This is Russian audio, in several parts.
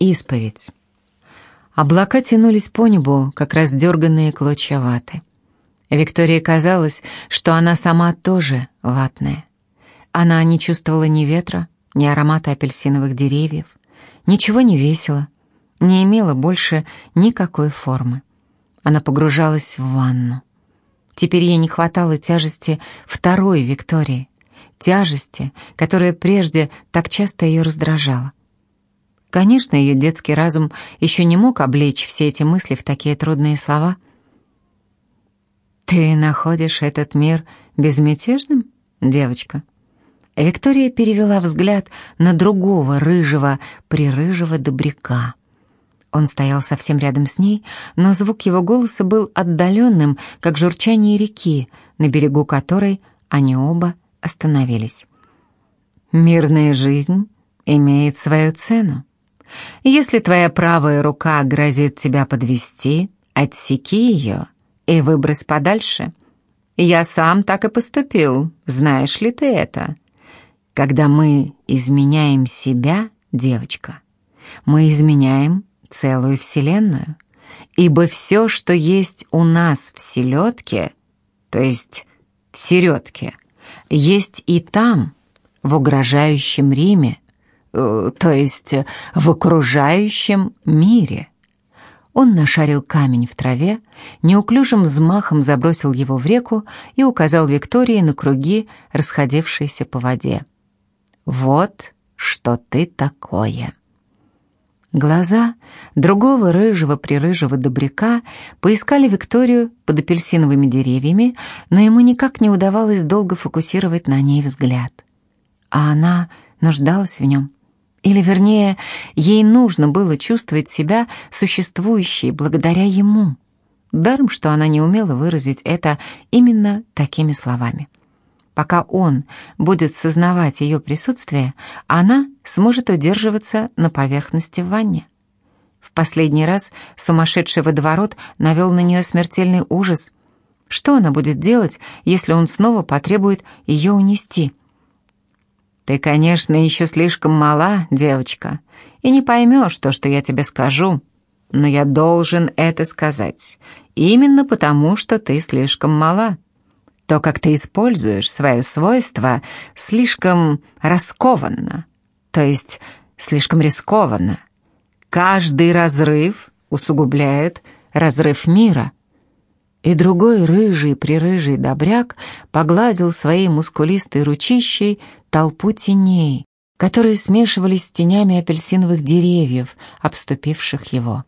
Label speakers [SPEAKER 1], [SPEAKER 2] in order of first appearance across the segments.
[SPEAKER 1] Исповедь. Облака тянулись по небу, как раздерганные клочья ваты. Виктории казалось, что она сама тоже ватная. Она не чувствовала ни ветра, ни аромата апельсиновых деревьев, ничего не весело, не имела больше никакой формы. Она погружалась в ванну. Теперь ей не хватало тяжести второй Виктории, тяжести, которая прежде так часто ее раздражала. Конечно, ее детский разум еще не мог облечь все эти мысли в такие трудные слова. «Ты находишь этот мир безмятежным, девочка?» Виктория перевела взгляд на другого рыжего, прирыжего добряка. Он стоял совсем рядом с ней, но звук его голоса был отдаленным, как журчание реки, на берегу которой они оба остановились. «Мирная жизнь имеет свою цену. Если твоя правая рука грозит тебя подвести, отсеки ее и выбрось подальше. Я сам так и поступил, знаешь ли ты это? Когда мы изменяем себя, девочка, мы изменяем целую вселенную, ибо все, что есть у нас в селедке, то есть в середке, есть и там, в угрожающем Риме, то есть в окружающем мире. Он нашарил камень в траве, неуклюжим взмахом забросил его в реку и указал Виктории на круги, расходившиеся по воде. «Вот что ты такое!» Глаза другого рыжего-прирыжего добряка поискали Викторию под апельсиновыми деревьями, но ему никак не удавалось долго фокусировать на ней взгляд. А она нуждалась в нем. Или, вернее, ей нужно было чувствовать себя существующей благодаря ему. Даром, что она не умела выразить это именно такими словами. Пока он будет сознавать ее присутствие, она сможет удерживаться на поверхности в ванне. В последний раз сумасшедший водоворот навел на нее смертельный ужас. Что она будет делать, если он снова потребует ее унести? «Ты, конечно, еще слишком мала, девочка, и не поймешь то, что я тебе скажу, но я должен это сказать, именно потому, что ты слишком мала». То, как ты используешь свое свойство, слишком раскованно, то есть слишком рискованно. Каждый разрыв усугубляет разрыв мира. И другой рыжий-прирыжий добряк погладил своей мускулистой ручищей толпу теней, которые смешивались с тенями апельсиновых деревьев, обступивших его.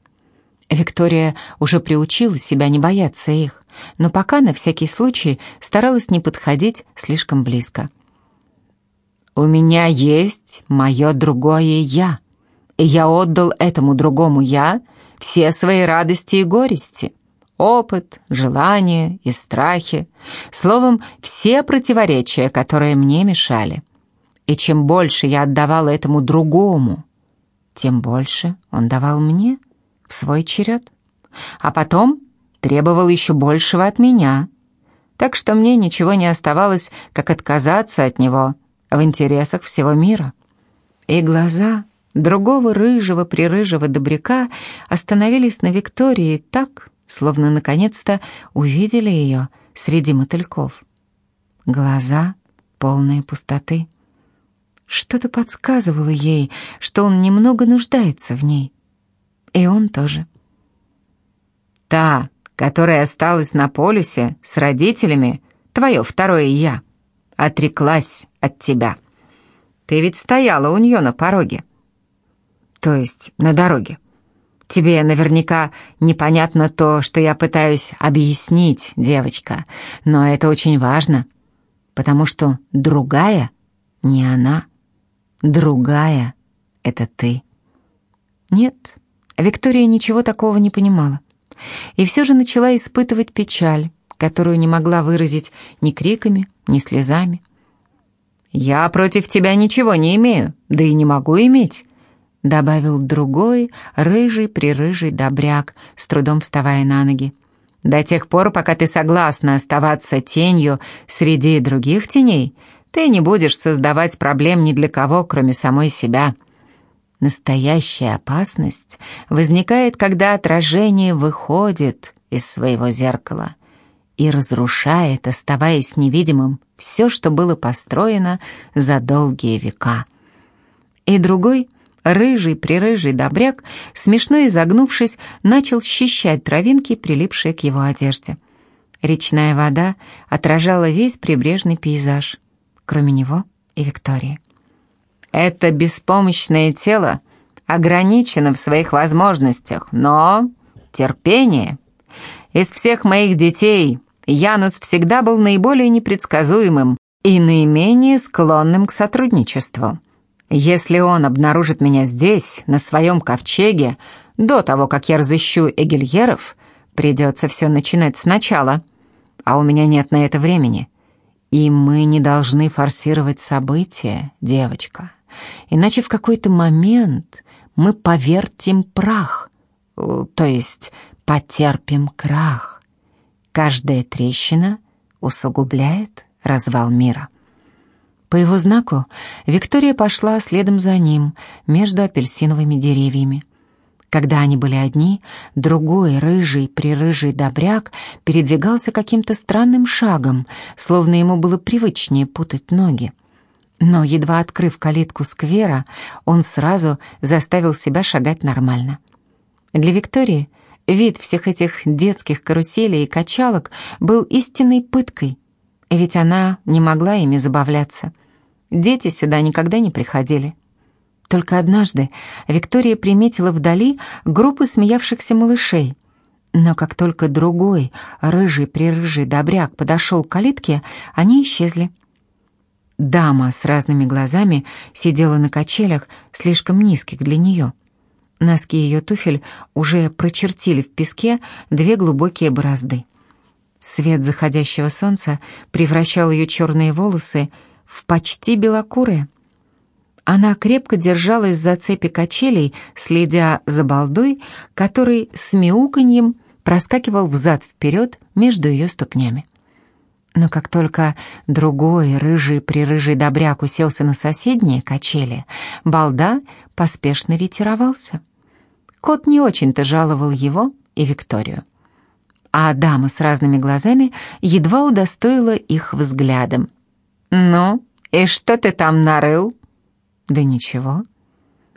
[SPEAKER 1] Виктория уже приучила себя не бояться их но пока на всякий случай старалась не подходить слишком близко. «У меня есть мое другое «я», и я отдал этому другому «я» все свои радости и горести, опыт, желания и страхи, словом, все противоречия, которые мне мешали. И чем больше я отдавала этому другому, тем больше он давал мне в свой черед. А потом требовал еще большего от меня. Так что мне ничего не оставалось, как отказаться от него в интересах всего мира. И глаза другого рыжего-прирыжего добряка остановились на Виктории так, словно наконец-то увидели ее среди мотыльков. Глаза полные пустоты. Что-то подсказывало ей, что он немного нуждается в ней. И он тоже. «Та, которая осталась на полюсе с родителями, твое второе «я», отреклась от тебя. Ты ведь стояла у нее на пороге. То есть на дороге. Тебе наверняка непонятно то, что я пытаюсь объяснить, девочка, но это очень важно, потому что другая не она, другая — это ты. Нет, Виктория ничего такого не понимала и все же начала испытывать печаль, которую не могла выразить ни криками, ни слезами. «Я против тебя ничего не имею, да и не могу иметь», добавил другой, рыжий-прирыжий добряк, с трудом вставая на ноги. «До тех пор, пока ты согласна оставаться тенью среди других теней, ты не будешь создавать проблем ни для кого, кроме самой себя. Настоящая опасность возникает, когда отражение выходит из своего зеркала и разрушает, оставаясь невидимым, все, что было построено за долгие века. И другой, рыжий-прирыжий добряк, смешно изогнувшись, начал счищать травинки, прилипшие к его одежде. Речная вода отражала весь прибрежный пейзаж, кроме него и Виктории. Это беспомощное тело ограничено в своих возможностях, но терпение. Из всех моих детей Янус всегда был наиболее непредсказуемым и наименее склонным к сотрудничеству. Если он обнаружит меня здесь, на своем ковчеге, до того, как я разыщу эгельеров, придется все начинать сначала, а у меня нет на это времени. И мы не должны форсировать события, девочка. Иначе в какой-то момент мы повертим прах, э, то есть потерпим крах. Каждая трещина усугубляет развал мира. По его знаку Виктория пошла следом за ним между апельсиновыми деревьями. Когда они были одни, другой рыжий, прирыжий добряк передвигался каким-то странным шагом, словно ему было привычнее путать ноги. Но, едва открыв калитку сквера, он сразу заставил себя шагать нормально. Для Виктории вид всех этих детских каруселей и качалок был истинной пыткой, ведь она не могла ими забавляться. Дети сюда никогда не приходили. Только однажды Виктория приметила вдали группу смеявшихся малышей. Но как только другой, рыжий-прирыжий добряк подошел к калитке, они исчезли. Дама с разными глазами сидела на качелях, слишком низких для нее. Носки ее туфель уже прочертили в песке две глубокие борозды. Свет заходящего солнца превращал ее черные волосы в почти белокурые. Она крепко держалась за цепи качелей, следя за балдой, который с мяуканьем проскакивал взад-вперед между ее ступнями. Но как только другой рыжий-прирыжий добряк уселся на соседние качели, балда поспешно ретировался. Кот не очень-то жаловал его и Викторию. А дама с разными глазами едва удостоила их взглядом. «Ну, и что ты там нарыл?» «Да ничего».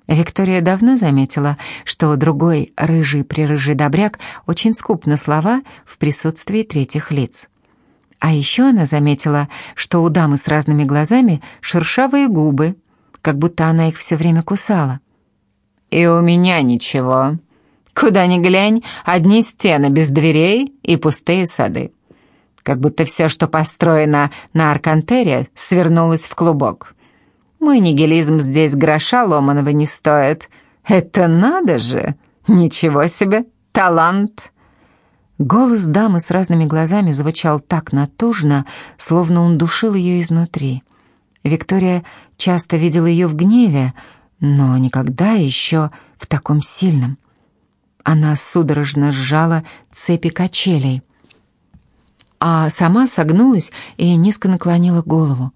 [SPEAKER 1] Виктория давно заметила, что другой рыжий-прирыжий добряк очень скуп на слова в присутствии третьих лиц. А еще она заметила, что у дамы с разными глазами шершавые губы, как будто она их все время кусала. «И у меня ничего. Куда ни глянь, одни стены без дверей и пустые сады. Как будто все, что построено на Аркантере, свернулось в клубок. Мой нигилизм здесь гроша ломаного не стоит. Это надо же! Ничего себе! Талант!» Голос дамы с разными глазами звучал так натужно, словно он душил ее изнутри. Виктория часто видела ее в гневе, но никогда еще в таком сильном. Она судорожно сжала цепи качелей, а сама согнулась и низко наклонила голову.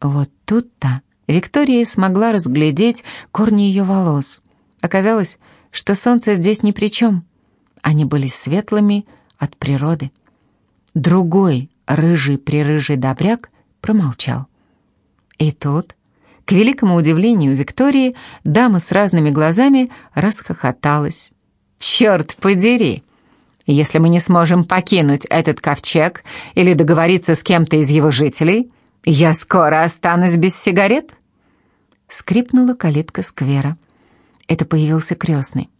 [SPEAKER 1] Вот тут-то Виктория смогла разглядеть корни ее волос. Оказалось, что солнце здесь ни при чем — они были светлыми от природы. Другой рыжий-прирыжий добряк промолчал. И тут, к великому удивлению Виктории, дама с разными глазами расхохоталась. «Черт подери! Если мы не сможем покинуть этот ковчег или договориться с кем-то из его жителей, я скоро останусь без сигарет!» Скрипнула калитка сквера. Это появился крестный.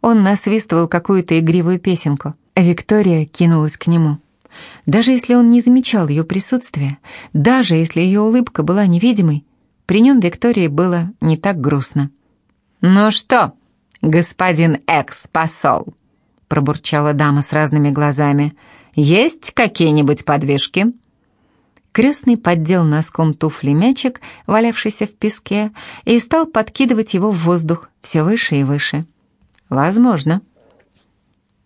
[SPEAKER 1] Он насвистывал какую-то игривую песенку. Виктория кинулась к нему. Даже если он не замечал ее присутствия, даже если ее улыбка была невидимой, при нем Виктории было не так грустно. «Ну что, господин экс-посол?» пробурчала дама с разными глазами. «Есть какие-нибудь подвижки?» Крестный поддел носком туфли мячик, валявшийся в песке, и стал подкидывать его в воздух все выше и выше. Возможно.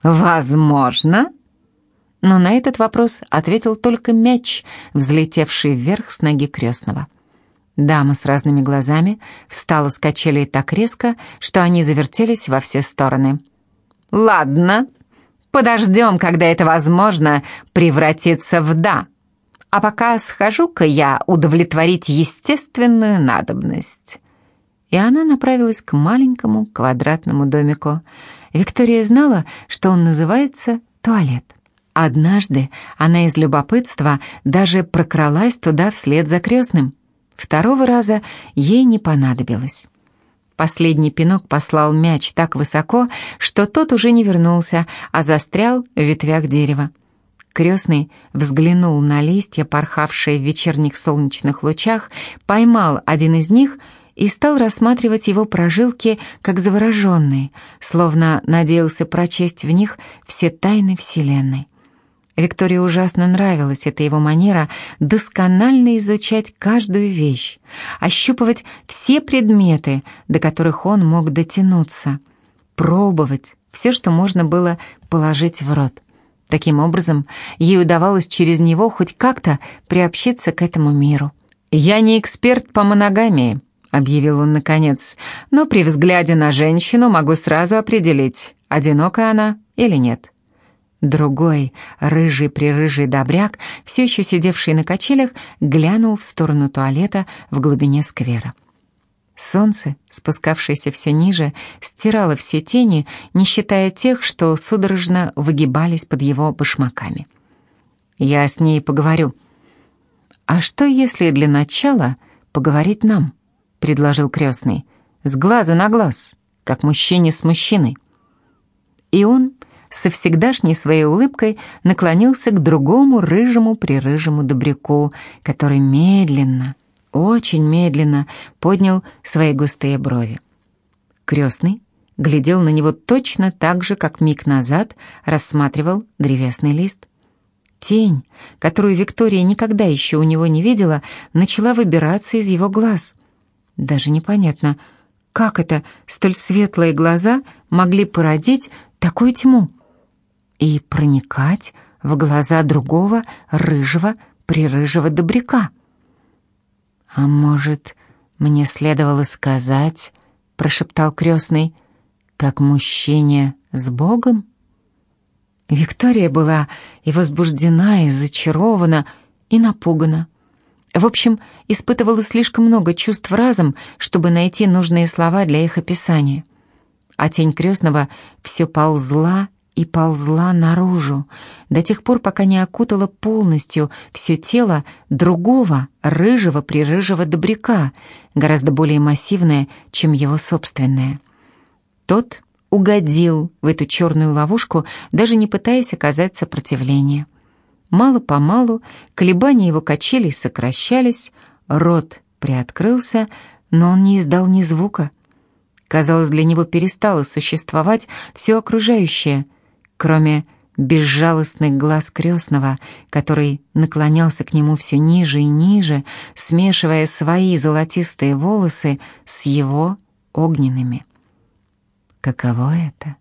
[SPEAKER 1] Возможно? Но на этот вопрос ответил только мяч, взлетевший вверх с ноги крестного. Дама с разными глазами встала с качелей так резко, что они завертелись во все стороны. «Ладно, подождем, когда это возможно превратиться в «да». А пока схожу-ка я удовлетворить естественную надобность». И она направилась к маленькому квадратному домику. Виктория знала, что он называется «туалет». Однажды она из любопытства даже прокралась туда вслед за крестным. Второго раза ей не понадобилось. Последний пинок послал мяч так высоко, что тот уже не вернулся, а застрял в ветвях дерева. Крестный взглянул на листья, порхавшие в вечерних солнечных лучах, поймал один из них и стал рассматривать его прожилки как завороженный, словно надеялся прочесть в них все тайны Вселенной. Виктории ужасно нравилась эта его манера досконально изучать каждую вещь, ощупывать все предметы, до которых он мог дотянуться, пробовать все, что можно было положить в рот. Таким образом, ей удавалось через него хоть как-то приобщиться к этому миру. «Я не эксперт по моногамии», — объявил он наконец, «но при взгляде на женщину могу сразу определить, одинока она или нет». Другой, рыжий-прирыжий добряк, все еще сидевший на качелях, глянул в сторону туалета в глубине сквера. Солнце, спускавшееся все ниже, стирало все тени, не считая тех, что судорожно выгибались под его башмаками. «Я с ней поговорю». «А что, если для начала поговорить нам?» — предложил крестный. «С глазу на глаз, как мужчине с мужчиной». И он со всегдашней своей улыбкой наклонился к другому рыжему-прирыжему добряку, который медленно, очень медленно поднял свои густые брови. Крестный глядел на него точно так же, как миг назад рассматривал древесный лист. Тень, которую Виктория никогда еще у него не видела, начала выбираться из его глаз. Даже непонятно, как это столь светлые глаза могли породить такую тьму и проникать в глаза другого рыжего, прирыжего добряка. «А может, мне следовало сказать, — прошептал крестный, — как мужчине с Богом?» Виктория была и возбуждена, и зачарована, и напугана. В общем, испытывала слишком много чувств разом, чтобы найти нужные слова для их описания. А тень крестного все ползла и ползла наружу, до тех пор, пока не окутала полностью все тело другого рыжего-прирыжего добряка, гораздо более массивное, чем его собственное. Тот угодил в эту черную ловушку, даже не пытаясь оказать сопротивление. Мало-помалу колебания его качелей сокращались, рот приоткрылся, но он не издал ни звука. Казалось, для него перестало существовать все окружающее — кроме безжалостных глаз крестного, который наклонялся к нему все ниже и ниже, смешивая свои золотистые волосы с его огненными. Каково это?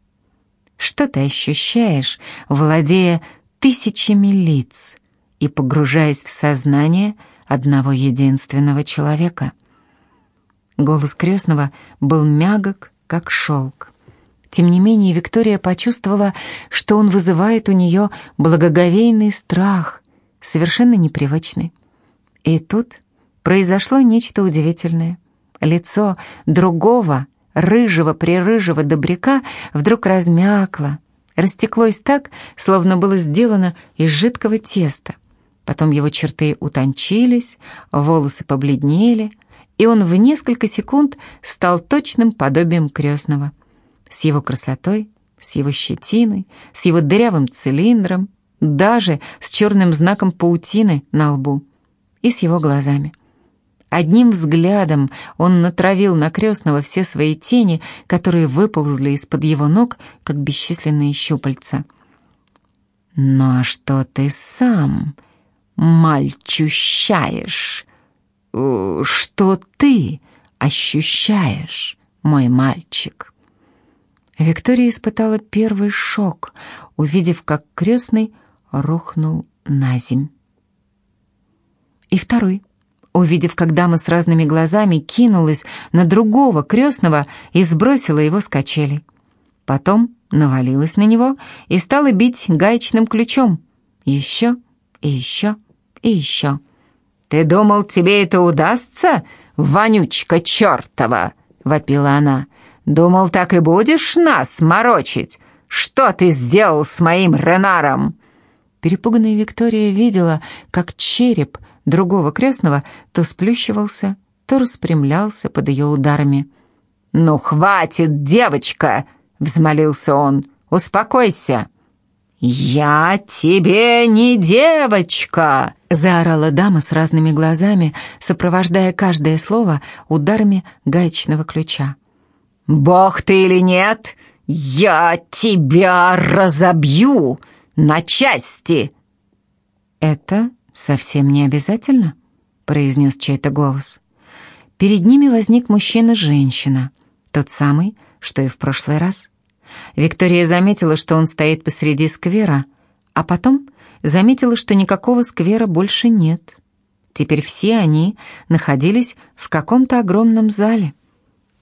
[SPEAKER 1] Что ты ощущаешь, владея тысячами лиц и погружаясь в сознание одного единственного человека? Голос крестного был мягок, как шелк. Тем не менее, Виктория почувствовала, что он вызывает у нее благоговейный страх, совершенно непривычный. И тут произошло нечто удивительное. Лицо другого, рыжего-прирыжего добряка вдруг размякло, растеклось так, словно было сделано из жидкого теста. Потом его черты утончились, волосы побледнели, и он в несколько секунд стал точным подобием крестного с его красотой, с его щетиной, с его дырявым цилиндром, даже с черным знаком паутины на лбу и с его глазами. Одним взглядом он натравил на крестного все свои тени, которые выползли из-под его ног, как бесчисленные щупальца. «Ну а что ты сам, мальчущаешь? Э, что ты ощущаешь, мой мальчик?» Виктория испытала первый шок, увидев, как крестный рухнул на земь. И второй. увидев, как дама с разными глазами кинулась на другого крестного и сбросила его с качелей. Потом навалилась на него и стала бить гаечным ключом. Еще и еще и еще. «Ты думал, тебе это удастся, вонючка чертова?» — вопила она. «Думал, так и будешь нас морочить? Что ты сделал с моим Ренаром?» Перепуганная Виктория видела, как череп другого крестного то сплющивался, то распрямлялся под ее ударами. «Ну, хватит, девочка!» — взмолился он. «Успокойся!» «Я тебе не девочка!» — заорала дама с разными глазами, сопровождая каждое слово ударами гаечного ключа. «Бог ты или нет, я тебя разобью на части!» «Это совсем не обязательно», — произнес чей-то голос. Перед ними возник мужчина и женщина, тот самый, что и в прошлый раз. Виктория заметила, что он стоит посреди сквера, а потом заметила, что никакого сквера больше нет. Теперь все они находились в каком-то огромном зале,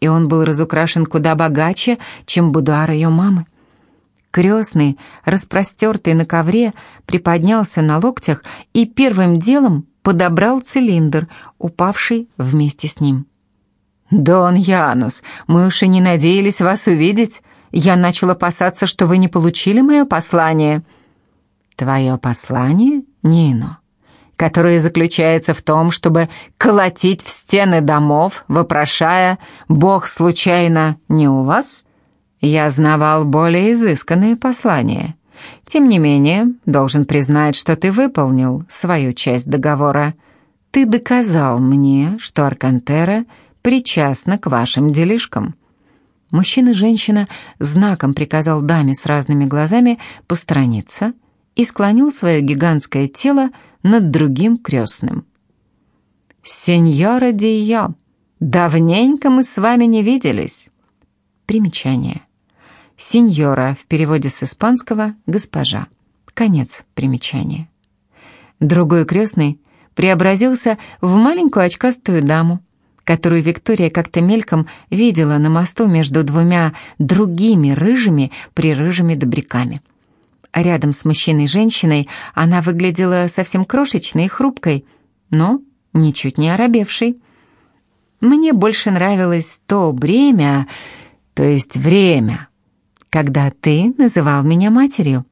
[SPEAKER 1] и он был разукрашен куда богаче, чем будуар ее мамы. Крестный, распростертый на ковре, приподнялся на локтях и первым делом подобрал цилиндр, упавший вместе с ним. «Дон Янус, мы уж и не надеялись вас увидеть. Я начал опасаться, что вы не получили мое послание». «Твое послание, Нино?» Которое заключается в том, чтобы колотить в стены домов, вопрошая «Бог случайно не у вас?» Я знавал более изысканные послания. Тем не менее, должен признать, что ты выполнил свою часть договора. Ты доказал мне, что Аркантера причастна к вашим делишкам. Мужчина и женщина знаком приказал даме с разными глазами посторониться и склонил свое гигантское тело над другим крестным. «Сеньора Дио, давненько мы с вами не виделись». Примечание. «Сеньора» в переводе с испанского «госпожа». Конец примечания. Другой крестный преобразился в маленькую очкастую даму, которую Виктория как-то мельком видела на мосту между двумя другими рыжими прирыжими добряками. А рядом с мужчиной и женщиной она выглядела совсем крошечной и хрупкой, но ничуть не оробевшей. Мне больше нравилось то время, то есть время, когда ты называл меня матерью.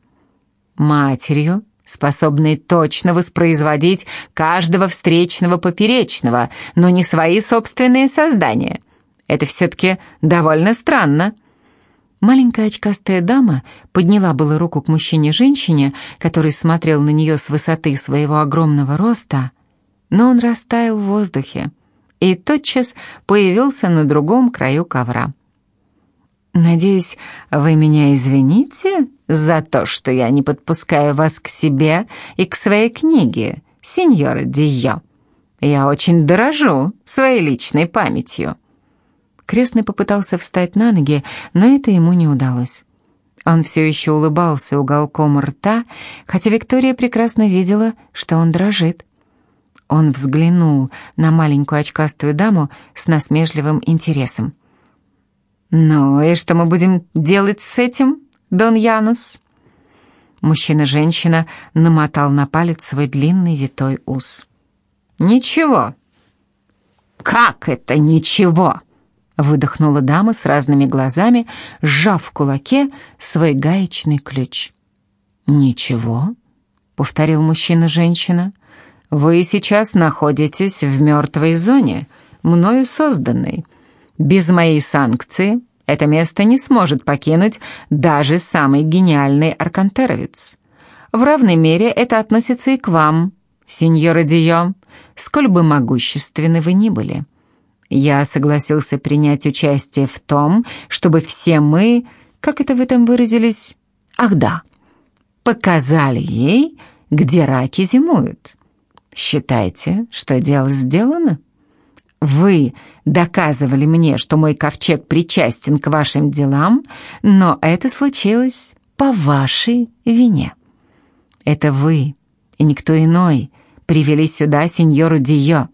[SPEAKER 1] Матерью, способный точно воспроизводить каждого встречного поперечного, но не свои собственные создания. Это все-таки довольно странно. Маленькая очкастая дама подняла было руку к мужчине-женщине, который смотрел на нее с высоты своего огромного роста, но он растаял в воздухе и тотчас появился на другом краю ковра. «Надеюсь, вы меня извините за то, что я не подпускаю вас к себе и к своей книге, сеньор Дио. Я очень дорожу своей личной памятью». Крестный попытался встать на ноги, но это ему не удалось. Он все еще улыбался уголком рта, хотя Виктория прекрасно видела, что он дрожит. Он взглянул на маленькую очкастую даму с насмешливым интересом. «Ну и что мы будем делать с этим, Дон Янус?» Мужчина-женщина намотал на палец свой длинный витой ус. «Ничего». «Как это ничего?» Выдохнула дама с разными глазами, сжав в кулаке свой гаечный ключ. «Ничего», — повторил мужчина-женщина, — «вы сейчас находитесь в мертвой зоне, мною созданной. Без моей санкции это место не сможет покинуть даже самый гениальный аркантеровец. В равной мере это относится и к вам, сеньора Дио, сколь бы могущественны вы ни были. Я согласился принять участие в том, чтобы все мы, как это вы там выразились, ах да, показали ей, где раки зимуют. Считайте, что дело сделано?» Вы доказывали мне, что мой ковчег причастен к вашим делам, но это случилось по вашей вине. Это вы и никто иной привели сюда сеньору Дио.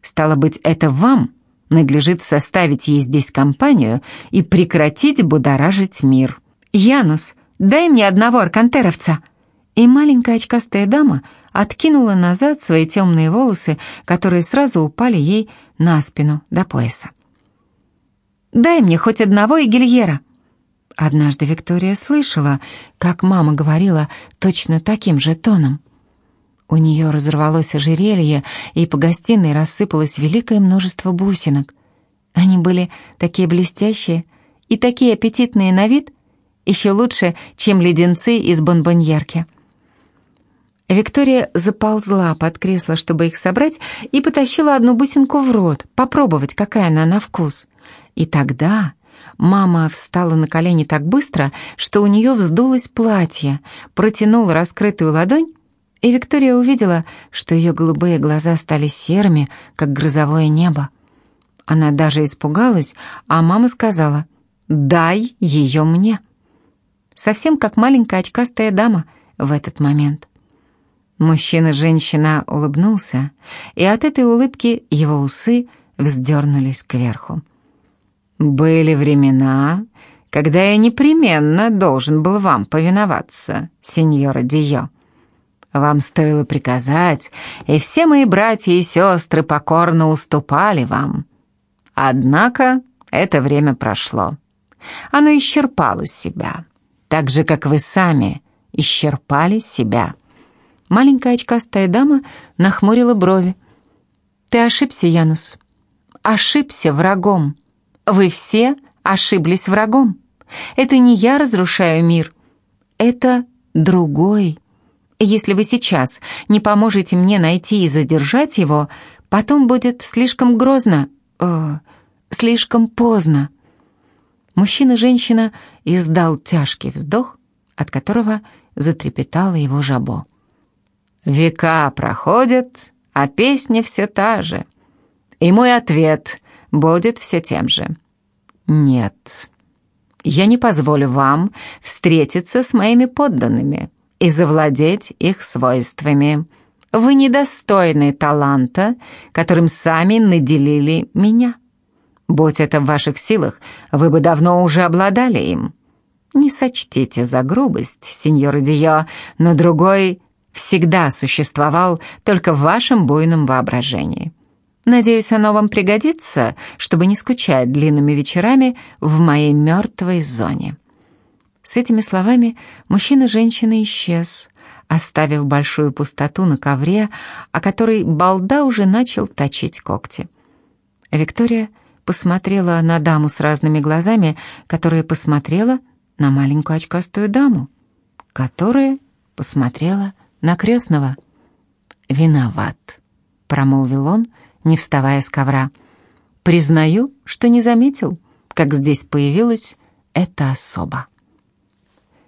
[SPEAKER 1] Стало быть, это вам надлежит составить ей здесь компанию и прекратить будоражить мир. Янус, дай мне одного аркантеровца!» И маленькая очкастая дама откинула назад свои темные волосы, которые сразу упали ей на спину до пояса. «Дай мне хоть одного Игельера!» Однажды Виктория слышала, как мама говорила точно таким же тоном. У нее разорвалось ожерелье, и по гостиной рассыпалось великое множество бусинок. Они были такие блестящие и такие аппетитные на вид, еще лучше, чем леденцы из бонбоньерки. Виктория заползла под кресло, чтобы их собрать, и потащила одну бусинку в рот, попробовать, какая она на вкус. И тогда мама встала на колени так быстро, что у нее вздулось платье, протянула раскрытую ладонь и Виктория увидела, что ее голубые глаза стали серыми, как грозовое небо. Она даже испугалась, а мама сказала «Дай ее мне». Совсем как маленькая очкастая дама в этот момент. Мужчина-женщина улыбнулся, и от этой улыбки его усы вздернулись кверху. «Были времена, когда я непременно должен был вам повиноваться, сеньора Дио», вам стоило приказать, и все мои братья и сестры покорно уступали вам. Однако это время прошло. Оно исчерпало себя, так же, как вы сами исчерпали себя. Маленькая очкастая дама нахмурила брови. «Ты ошибся, Янус. Ошибся врагом. Вы все ошиблись врагом. Это не я разрушаю мир. Это другой если вы сейчас не поможете мне найти и задержать его, потом будет слишком грозно, э, слишком поздно». Мужчина и женщина издал тяжкий вздох, от которого затрепетало его жабо. «Века проходят, а песня все та же. И мой ответ будет все тем же. Нет, я не позволю вам встретиться с моими подданными и завладеть их свойствами. Вы недостойны таланта, которым сами наделили меня. Будь это в ваших силах, вы бы давно уже обладали им. Не сочтите за грубость, сеньор Дио, но другой всегда существовал только в вашем буйном воображении. Надеюсь, оно вам пригодится, чтобы не скучать длинными вечерами в моей мертвой зоне». С этими словами мужчина-женщина исчез, оставив большую пустоту на ковре, о которой балда уже начал точить когти. Виктория посмотрела на даму с разными глазами, которая посмотрела на маленькую очкастую даму, которая посмотрела на крестного. «Виноват», — промолвил он, не вставая с ковра. «Признаю, что не заметил, как здесь появилась эта особа».